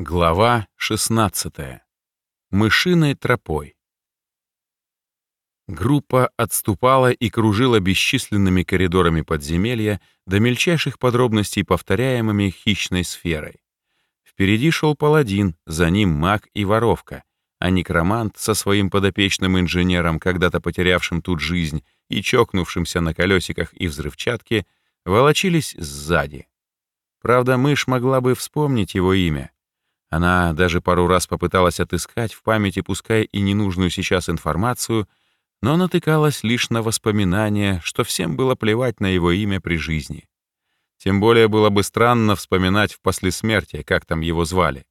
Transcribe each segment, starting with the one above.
Глава 16. Мышиной тропой. Группа отступала и кружила бесчисленными коридорами подземелья до мельчайших подробностей повторяемыми хищной сферой. Впереди шел паладин, за ним маг и воровка, а некромант со своим подопечным инженером, когда-то потерявшим тут жизнь и чокнувшимся на колесиках и взрывчатке, волочились сзади. Правда, мышь могла бы вспомнить его имя — она даже пару раз попыталась отыскать в памяти, пускай и ненужную сейчас информацию, но натыкалась лишь на воспоминания, что всем было плевать на его имя при жизни. Тем более было бы странно вспоминать в послесмертии, как там его звали.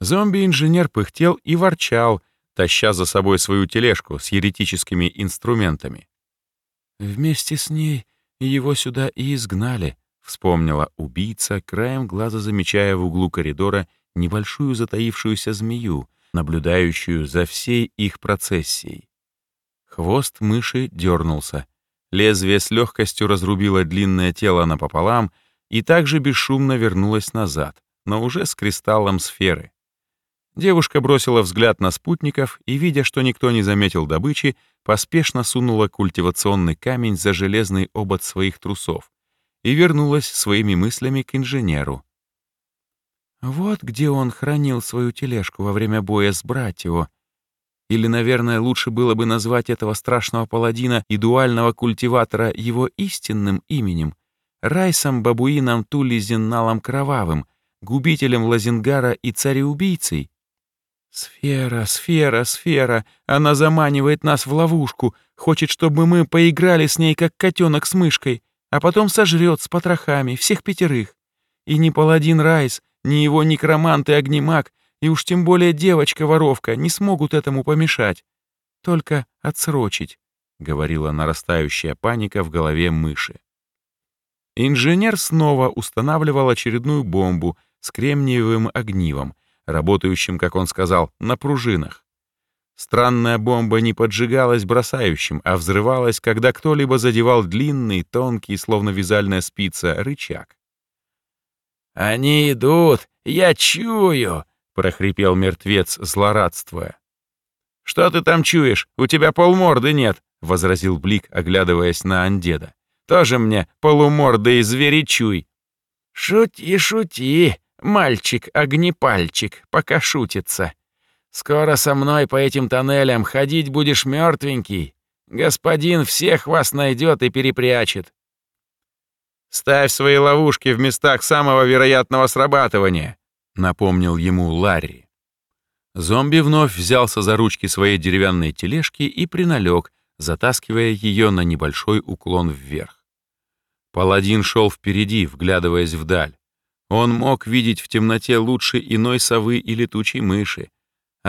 Зомби-инженер пыхтел и ворчал, таща за собой свою тележку с еретическими инструментами. Вместе с ней его сюда и изгнали, Вспомнила убийца, краем глаза замечая в углу коридора небольшую затаившуюся змею, наблюдающую за всей их процессией. Хвост мыши дернулся. Лезвие с легкостью разрубило длинное тело напополам и также бесшумно вернулось назад, но уже с кристаллом сферы. Девушка бросила взгляд на спутников и, видя, что никто не заметил добычи, поспешно сунула культивационный камень за железный обод своих трусов, и вернулась своими мыслями к инженеру. Вот где он хранил свою тележку во время боя с братьево. Или, наверное, лучше было бы назвать этого страшного паладина и дуального культиватора его истинным именем — Райсом Бабуином Тулизинналом Кровавым, губителем Лазингара и цареубийцей. «Сфера, сфера, сфера! Она заманивает нас в ловушку, хочет, чтобы мы поиграли с ней, как котенок с мышкой а потом сожрет с потрохами всех пятерых. И ни паладин Райс, ни его некромант и огнемаг, и уж тем более девочка-воровка не смогут этому помешать. Только отсрочить, — говорила нарастающая паника в голове мыши. Инженер снова устанавливал очередную бомбу с кремниевым огнивом, работающим, как он сказал, на пружинах. Странная бомба не поджигалась бросающим, а взрывалась, когда кто-либо задевал длинный, тонкий, словно вязальная спица, рычаг. «Они идут! Я чую!» — прохрипел мертвец, злорадствуя. «Что ты там чуешь? У тебя полморды нет!» — возразил Блик, оглядываясь на Андеда. «Тоже мне полуморды и зверичуй!» «Шути, шути, мальчик-огнепальчик, пока шутится!» Скоро со мной по этим тоннелям ходить будешь мертвенький. Господин всех вас найдет и перепрячет. Ставь свои ловушки в местах самого вероятного срабатывания, напомнил ему Ларри. Зомби вновь взялся за ручки своей деревянной тележки и приналег, затаскивая ее на небольшой уклон вверх. Паладин шел впереди, вглядываясь вдаль. Он мог видеть в темноте лучше иной совы и летучей мыши,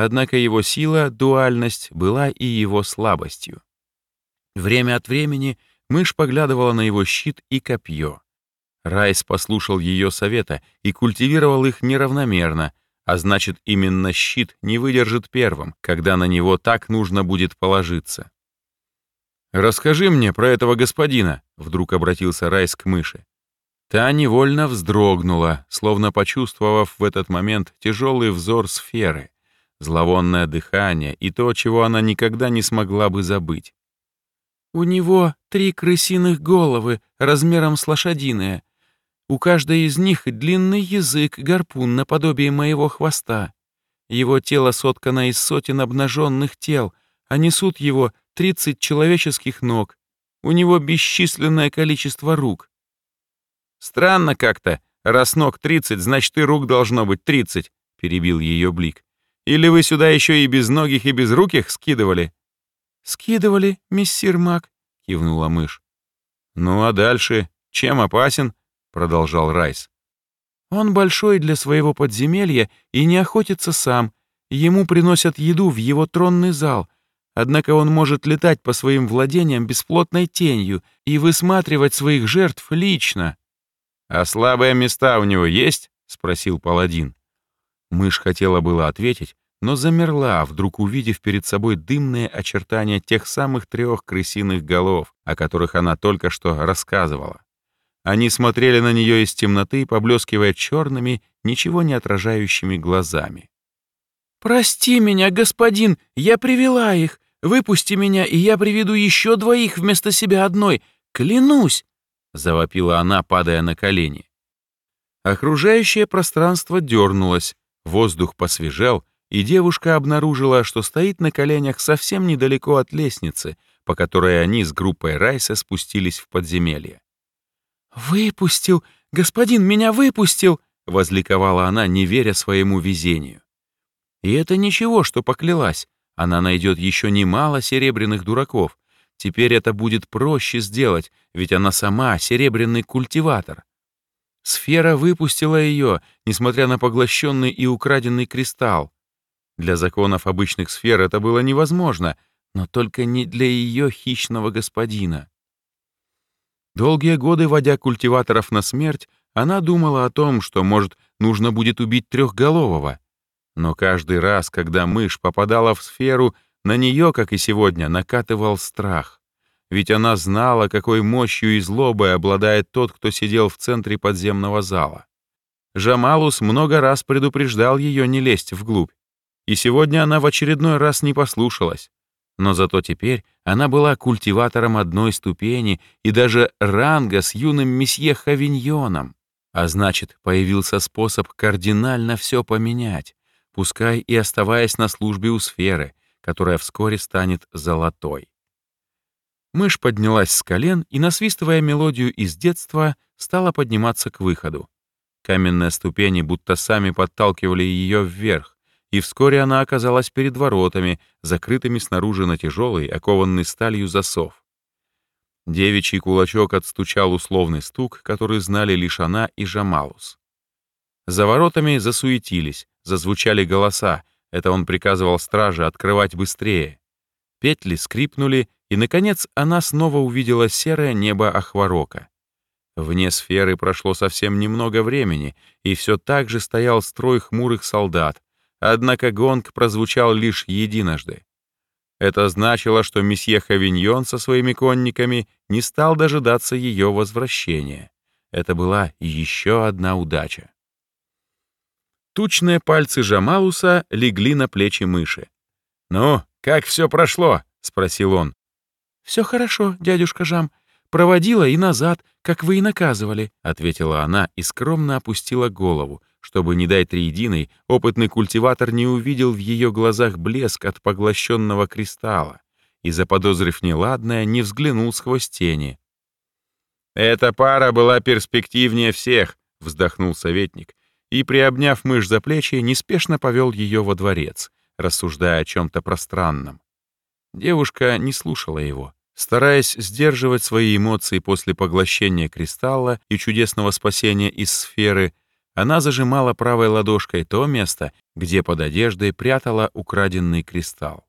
Однако его сила, дуальность, была и его слабостью. Время от времени мышь поглядывала на его щит и копье. Райс послушал ее совета и культивировал их неравномерно, а значит, именно щит не выдержит первым, когда на него так нужно будет положиться. «Расскажи мне про этого господина», — вдруг обратился Райс к мыши. Та невольно вздрогнула, словно почувствовав в этот момент тяжелый взор сферы — зловонное дыхание и то, чего она никогда не смогла бы забыть. «У него три крысиных головы размером с лошадиное. У каждой из них длинный язык, гарпун наподобие моего хвоста. Его тело соткано из сотен обнаженных тел, а несут его тридцать человеческих ног. У него бесчисленное количество рук». «Странно как-то. Раз ног тридцать, значит и рук должно быть тридцать», — перебил ее Блик. Или вы сюда еще и без ногих и без руких скидывали?» «Скидывали, миссир Мак», — кивнула мышь. «Ну а дальше? Чем опасен?» — продолжал Райс. «Он большой для своего подземелья и не охотится сам. Ему приносят еду в его тронный зал, однако он может летать по своим владениям бесплотной тенью и высматривать своих жертв лично». «А слабые места у него есть?» — спросил паладин. Мышь хотела было ответить, но замерла, вдруг увидев перед собой дымные очертания тех самых трех крысиных голов, о которых она только что рассказывала. Они смотрели на нее из темноты, поблескивая черными, ничего не отражающими глазами. «Прости меня, господин, я привела их. Выпусти меня, и я приведу еще двоих вместо себя одной. Клянусь!» — завопила она, падая на колени. Окружающее пространство дернулось, воздух посвежел, и девушка обнаружила, что стоит на коленях совсем недалеко от лестницы, по которой они с группой Райса спустились в подземелье. «Выпустил! Господин меня выпустил!» — возликовала она, не веря своему везению. И это ничего, что поклялась. Она найдет еще немало серебряных дураков. Теперь это будет проще сделать, ведь она сама серебряный культиватор. Сфера выпустила ее, несмотря на поглощенный и украденный кристалл. Для законов обычных сфер это было невозможно, но только не для ее хищного господина. Долгие годы, водя культиваторов на смерть, она думала о том, что, может, нужно будет убить трехголового. Но каждый раз, когда мышь попадала в сферу, на нее, как и сегодня, накатывал страх. Ведь она знала, какой мощью и злобой обладает тот, кто сидел в центре подземного зала. Жамалус много раз предупреждал ее не лезть вглубь. И сегодня она в очередной раз не послушалась. Но зато теперь она была культиватором одной ступени и даже ранга с юным месье Хавиньоном. А значит, появился способ кардинально все поменять, пускай и оставаясь на службе у сферы, которая вскоре станет золотой. Мышь поднялась с колен и, насвистывая мелодию из детства, стала подниматься к выходу. Каменные ступени будто сами подталкивали ее вверх, и вскоре она оказалась перед воротами, закрытыми снаружи на тяжелый, окованный сталью засов. Девичий кулачок отстучал условный стук, который знали лишь она и Жамалус. За воротами засуетились, зазвучали голоса, это он приказывал страже открывать быстрее. Петли скрипнули, и, наконец, она снова увидела серое небо Ахварока. Вне сферы прошло совсем немного времени, и все так же стоял строй хмурых солдат, Однако гонг прозвучал лишь единожды. Это значило, что месье Хавиньон со своими конниками не стал дожидаться ее возвращения. Это была еще одна удача. Тучные пальцы Жамалуса легли на плечи мыши. «Ну, как все прошло?» — спросил он. «Все хорошо, дядюшка Жам. Проводила и назад, как вы и наказывали», — ответила она и скромно опустила голову, чтобы, не дать триединой, опытный культиватор не увидел в ее глазах блеск от поглощенного кристалла и, заподозрив неладное, не взглянул сквозь тени. «Эта пара была перспективнее всех», — вздохнул советник, и, приобняв мышь за плечи, неспешно повел ее во дворец, рассуждая о чем-то пространном. Девушка не слушала его. Стараясь сдерживать свои эмоции после поглощения кристалла и чудесного спасения из сферы, она зажимала правой ладошкой то место, где под одеждой прятала украденный кристалл.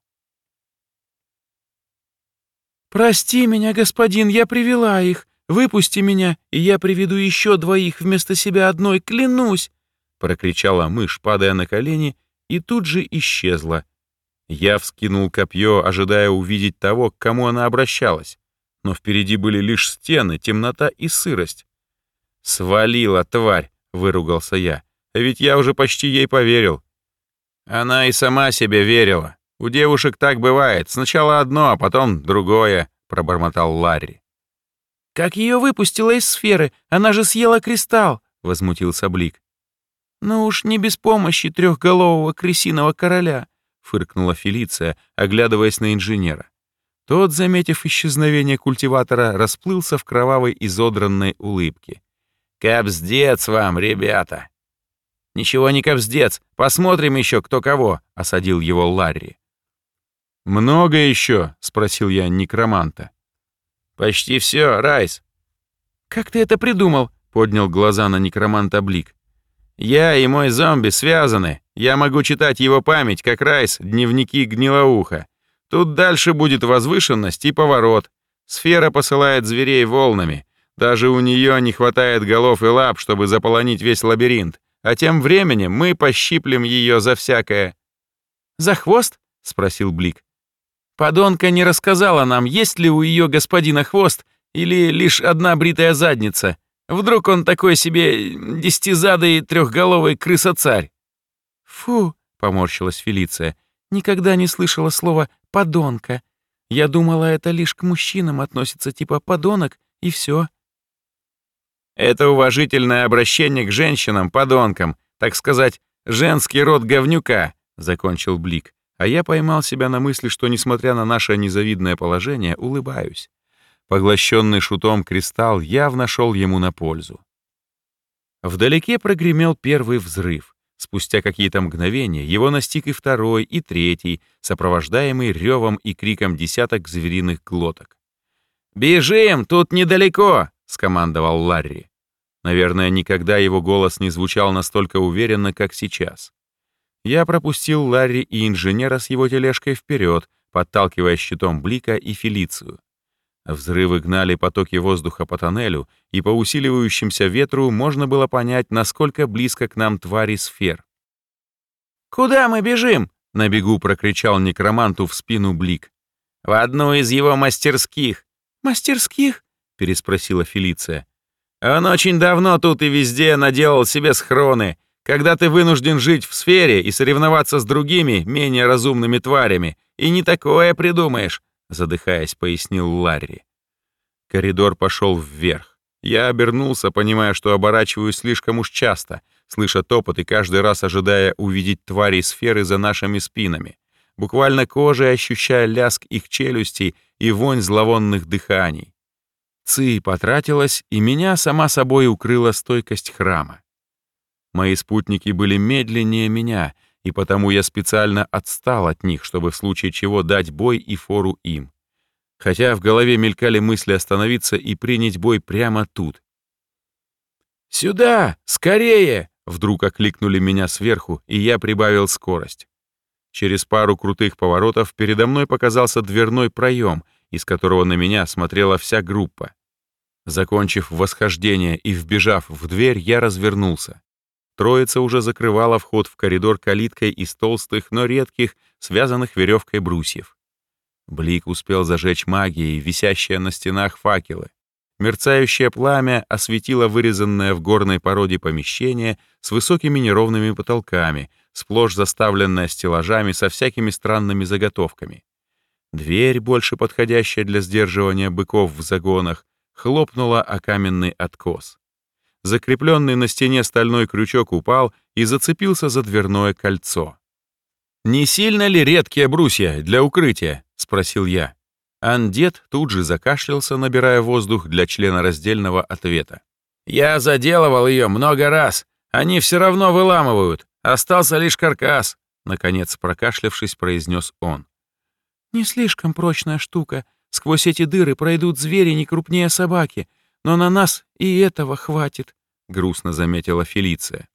«Прости меня, господин, я привела их. Выпусти меня, и я приведу еще двоих вместо себя одной, клянусь!» прокричала мышь, падая на колени, и тут же исчезла. Я вскинул копье, ожидая увидеть того, к кому она обращалась. Но впереди были лишь стены, темнота и сырость. «Свалила, тварь!» — выругался я. «Ведь я уже почти ей поверил». Она и сама себе верила. У девушек так бывает. Сначала одно, а потом другое, пробормотал Ларри. Как ее выпустила из сферы? Она же съела кристалл, возмутился Блик. Ну уж не без помощи трехголового крысиного короля, фыркнула Фелиция, оглядываясь на инженера. Тот, заметив исчезновение культиватора, расплылся в кровавой изодранной улыбке. «Капздец вам, ребята!» «Ничего не капздец, посмотрим еще кто кого», — осадил его Ларри. «Много еще?» — спросил я некроманта. «Почти все, Райс». «Как ты это придумал?» — поднял глаза на некроманта Блик. «Я и мой зомби связаны. Я могу читать его память, как Райс, дневники гнилоуха. Тут дальше будет возвышенность и поворот. Сфера посылает зверей волнами. Даже у нее не хватает голов и лап, чтобы заполонить весь лабиринт. А тем временем мы пощиплем ее за всякое. «За хвост?» — спросил Блик. «Подонка не рассказала нам, есть ли у ее господина хвост или лишь одна бритая задница. Вдруг он такой себе десятизадый трехголовый крыса-царь?» «Фу!» — поморщилась Фелиция. «Никогда не слышала слова «подонка». Я думала, это лишь к мужчинам относится, типа «подонок» и все. Это уважительное обращение к женщинам, подонкам, так сказать, женский род говнюка, закончил Блик, а я поймал себя на мысли, что, несмотря на наше незавидное положение, улыбаюсь. Поглощенный шутом кристалл явно шел ему на пользу. Вдалеке прогремел первый взрыв. Спустя какие-то мгновения его настиг и второй, и третий, сопровождаемый ревом и криком десяток звериных глоток. «Бежим, тут недалеко!» — скомандовал Ларри. Наверное, никогда его голос не звучал настолько уверенно, как сейчас. Я пропустил Ларри и инженера с его тележкой вперед, подталкивая щитом Блика и Фелицию. Взрывы гнали потоки воздуха по тоннелю, и по усиливающимся ветру можно было понять, насколько близко к нам твари сфер. «Куда мы бежим?» — на бегу прокричал некроманту в спину Блик. «В одну из его мастерских». «Мастерских?» — переспросила Фелиция. Он очень давно тут и везде наделал себе схроны. Когда ты вынужден жить в сфере и соревноваться с другими, менее разумными тварями, и не такое придумаешь, задыхаясь, пояснил Ларри. Коридор пошел вверх. Я обернулся, понимая, что оборачиваюсь слишком уж часто, слыша топот и каждый раз ожидая увидеть твари сферы за нашими спинами, буквально кожей ощущая лязг их челюстей и вонь зловонных дыханий. Ци потратилась, и меня сама собой укрыла стойкость храма. Мои спутники были медленнее меня, и потому я специально отстал от них, чтобы в случае чего дать бой и фору им. Хотя в голове мелькали мысли остановиться и принять бой прямо тут. «Сюда! Скорее!» — вдруг окликнули меня сверху, и я прибавил скорость. Через пару крутых поворотов передо мной показался дверной проем, из которого на меня смотрела вся группа. Закончив восхождение и вбежав в дверь, я развернулся. Троица уже закрывала вход в коридор калиткой из толстых, но редких, связанных веревкой брусьев. Блик успел зажечь магией, висящие на стенах факелы. Мерцающее пламя осветило вырезанное в горной породе помещение с высокими неровными потолками, сплошь заставленное стеллажами со всякими странными заготовками. Дверь, больше подходящая для сдерживания быков в загонах, хлопнула о каменный откос. Закрепленный на стене стальной крючок упал и зацепился за дверное кольцо. «Не сильно ли редкие брусья для укрытия?» — спросил я. Андет тут же закашлялся, набирая воздух для члена раздельного ответа. «Я заделывал ее много раз. Они все равно выламывают. Остался лишь каркас», — наконец прокашлявшись, произнес он. «Не слишком прочная штука. Сквозь эти дыры пройдут звери не крупнее собаки, но на нас и этого хватит», — грустно заметила Фелиция.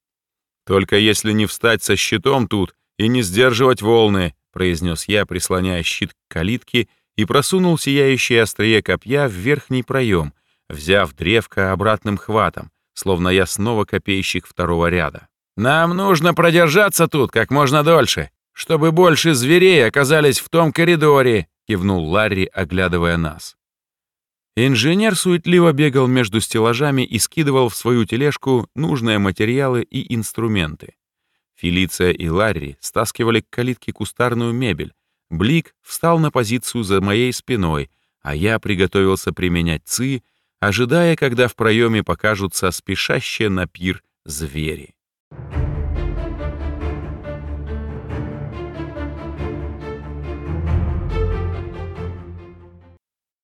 «Только если не встать со щитом тут и не сдерживать волны», — произнес я, прислоняя щит к калитке и просунул сияющее острие копья в верхний проем, взяв древко обратным хватом, словно я снова копейщик второго ряда. «Нам нужно продержаться тут как можно дольше, чтобы больше зверей оказались в том коридоре», — кивнул Ларри, оглядывая нас. Инженер суетливо бегал между стеллажами и скидывал в свою тележку нужные материалы и инструменты. Фелиция и Ларри стаскивали к калитке кустарную мебель. Блик встал на позицию за моей спиной, а я приготовился применять ци, ожидая, когда в проеме покажутся спешащие на пир звери.